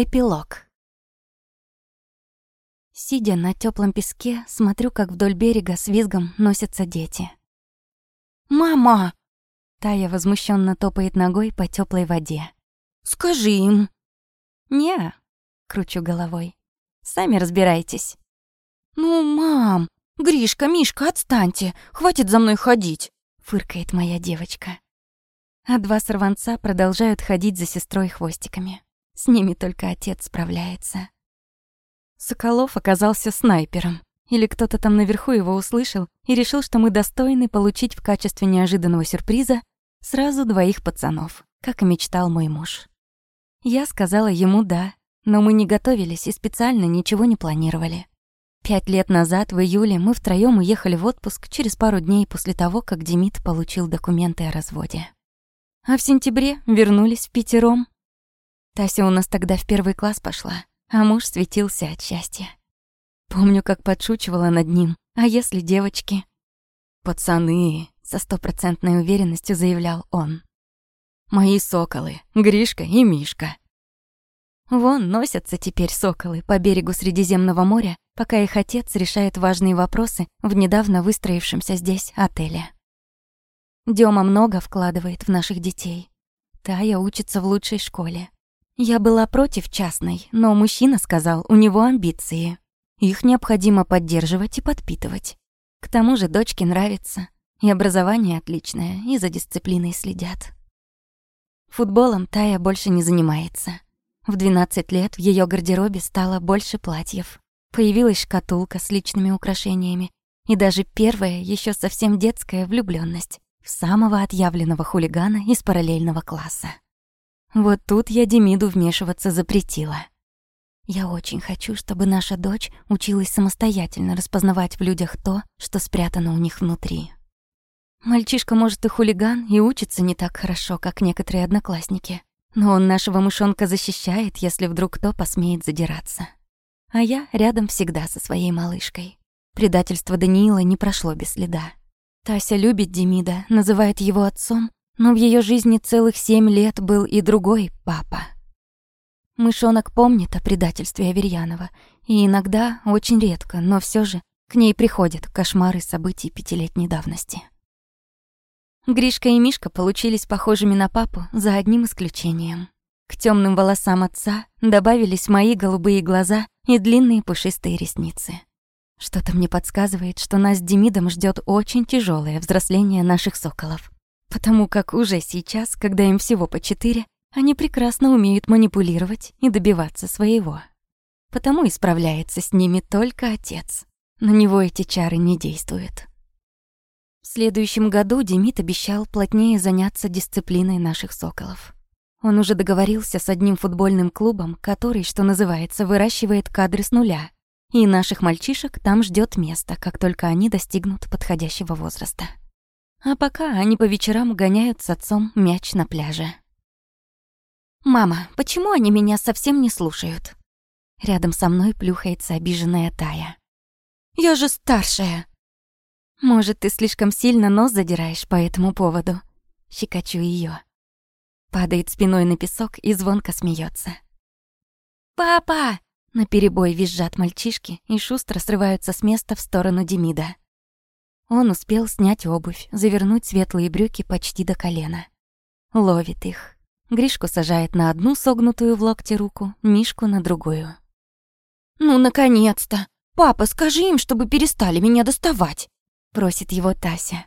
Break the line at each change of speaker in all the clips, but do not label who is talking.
Эпилог. Сидя на теплом песке, смотрю, как вдоль берега с визгом носятся дети. «Мама!» Тая возмущенно топает ногой по теплой воде. «Скажи им!» «Не!» — кручу головой. «Сами разбирайтесь». «Ну, мам! Гришка, Мишка, отстаньте! Хватит за мной ходить!» — фыркает моя девочка. А два сорванца продолжают ходить за сестрой хвостиками. С ними только отец справляется. Соколов оказался снайпером. Или кто-то там наверху его услышал и решил, что мы достойны получить в качестве неожиданного сюрприза сразу двоих пацанов, как и мечтал мой муж. Я сказала ему «да», но мы не готовились и специально ничего не планировали. Пять лет назад, в июле, мы втроём уехали в отпуск через пару дней после того, как Демид получил документы о разводе. А в сентябре вернулись в пятером. Тася у нас тогда в первый класс пошла, а муж светился от счастья. Помню, как подшучивала над ним. А если девочки? «Пацаны», — со стопроцентной уверенностью заявлял он. «Мои соколы, Гришка и Мишка». Вон носятся теперь соколы по берегу Средиземного моря, пока их отец решает важные вопросы в недавно выстроившемся здесь отеле. Дёма много вкладывает в наших детей. Тая учится в лучшей школе. Я была против частной, но мужчина сказал, у него амбиции. Их необходимо поддерживать и подпитывать. К тому же дочке нравится. И образование отличное, и за дисциплиной следят. Футболом Тая больше не занимается. В 12 лет в ее гардеробе стало больше платьев. Появилась шкатулка с личными украшениями. И даже первая, еще совсем детская влюбленность в самого отъявленного хулигана из параллельного класса. Вот тут я Демиду вмешиваться запретила. Я очень хочу, чтобы наша дочь училась самостоятельно распознавать в людях то, что спрятано у них внутри. Мальчишка, может, и хулиган, и учится не так хорошо, как некоторые одноклассники. Но он нашего мышонка защищает, если вдруг кто посмеет задираться. А я рядом всегда со своей малышкой. Предательство Даниила не прошло без следа. Тася любит Демида, называет его отцом, но в ее жизни целых семь лет был и другой папа. Мышонок помнит о предательстве Аверьянова, и иногда, очень редко, но все же, к ней приходят кошмары событий пятилетней давности. Гришка и Мишка получились похожими на папу за одним исключением. К темным волосам отца добавились мои голубые глаза и длинные пушистые ресницы. Что-то мне подсказывает, что нас с Демидом ждет очень тяжелое взросление наших соколов. Потому как уже сейчас, когда им всего по четыре, они прекрасно умеют манипулировать и добиваться своего. Потому и справляется с ними только отец. На него эти чары не действуют. В следующем году Демид обещал плотнее заняться дисциплиной наших соколов. Он уже договорился с одним футбольным клубом, который, что называется, выращивает кадры с нуля. И наших мальчишек там ждет место, как только они достигнут подходящего возраста. А пока они по вечерам гоняют с отцом мяч на пляже. «Мама, почему они меня совсем не слушают?» Рядом со мной плюхается обиженная Тая. «Я же старшая!» «Может, ты слишком сильно нос задираешь по этому поводу?» Щекочу ее. Падает спиной на песок и звонко смеется. «Папа!» На перебой визжат мальчишки и шустро срываются с места в сторону Демида. Он успел снять обувь, завернуть светлые брюки почти до колена. Ловит их. Гришку сажает на одну согнутую в локте руку, Мишку на другую. «Ну, наконец-то! Папа, скажи им, чтобы перестали меня доставать!» — просит его Тася.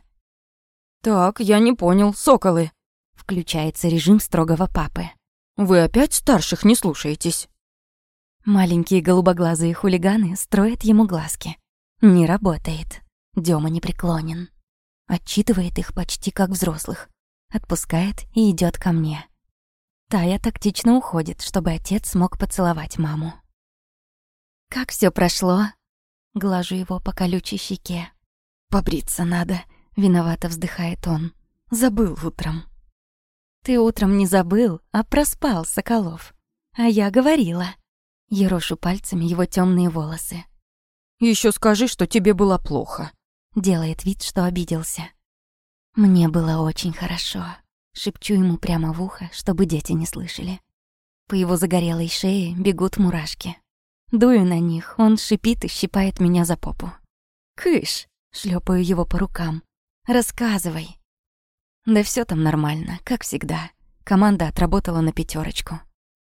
«Так, я не понял, соколы!»
— включается режим строгого папы.
«Вы опять старших не слушаетесь?»
Маленькие голубоглазые хулиганы строят ему глазки. Не работает. Дёма не преклонен. Отчитывает их почти как взрослых. Отпускает и идет ко мне. Тая тактично уходит, чтобы отец смог поцеловать маму. «Как все прошло?» Глажу его по колючей щеке. «Побриться надо», — виновато вздыхает он. «Забыл утром». «Ты утром не забыл, а проспал, Соколов. А я говорила». Ерошу пальцами его темные волосы.
Еще скажи, что тебе было плохо».
Делает вид, что обиделся. «Мне было очень хорошо». Шепчу ему прямо в ухо, чтобы дети не слышали. По его загорелой шее бегут мурашки. Дую на них, он шипит и щипает меня за попу. «Кыш!» — шлепаю его по рукам. «Рассказывай!» Да все там нормально, как всегда. Команда отработала на пятерочку.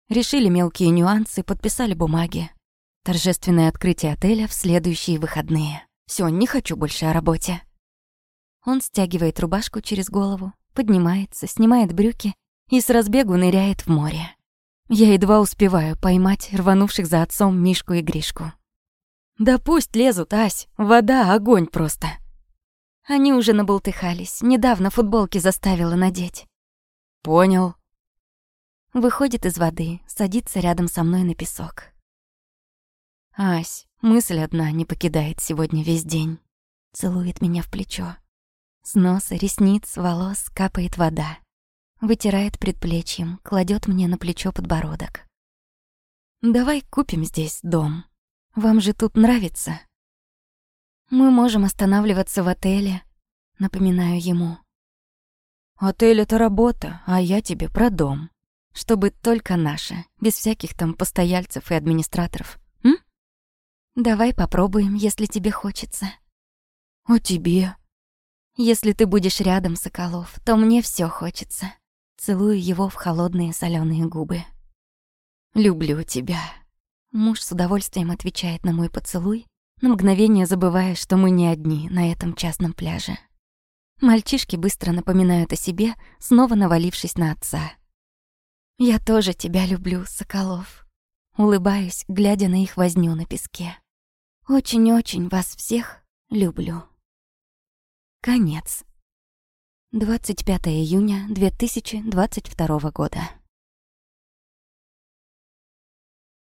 Решили мелкие нюансы, подписали бумаги. Торжественное открытие отеля в следующие выходные. Все, не хочу больше о работе. Он стягивает рубашку через голову, поднимается, снимает брюки и с разбегу ныряет в море. Я едва успеваю поймать рванувших за отцом Мишку и Гришку. «Да пусть лезут, Ась, вода — огонь просто!» Они уже наболтыхались, недавно футболки заставила надеть.
«Понял».
Выходит из воды, садится рядом со мной на песок. Ась, мысль одна не покидает сегодня весь день. Целует меня в плечо. С носа, ресниц, волос капает вода. Вытирает предплечьем, кладет мне на плечо подбородок. «Давай купим здесь дом. Вам же тут нравится?» Мы можем останавливаться в отеле, напоминаю ему.
Отель — это работа, а я тебе про дом.
Чтобы только наше, без всяких там постояльцев и администраторов. Давай попробуем, если тебе хочется.
А тебе?
Если ты будешь рядом, Соколов, то мне все хочется. Целую его в холодные соленые губы. Люблю тебя. Муж с удовольствием отвечает на мой поцелуй, на мгновение забывая, что мы не одни на этом частном пляже. Мальчишки быстро напоминают о себе, снова навалившись на отца. «Я тоже тебя люблю, Соколов». Улыбаюсь, глядя на их возню на песке. «Очень-очень вас всех люблю». Конец. 25 июня 2022 года.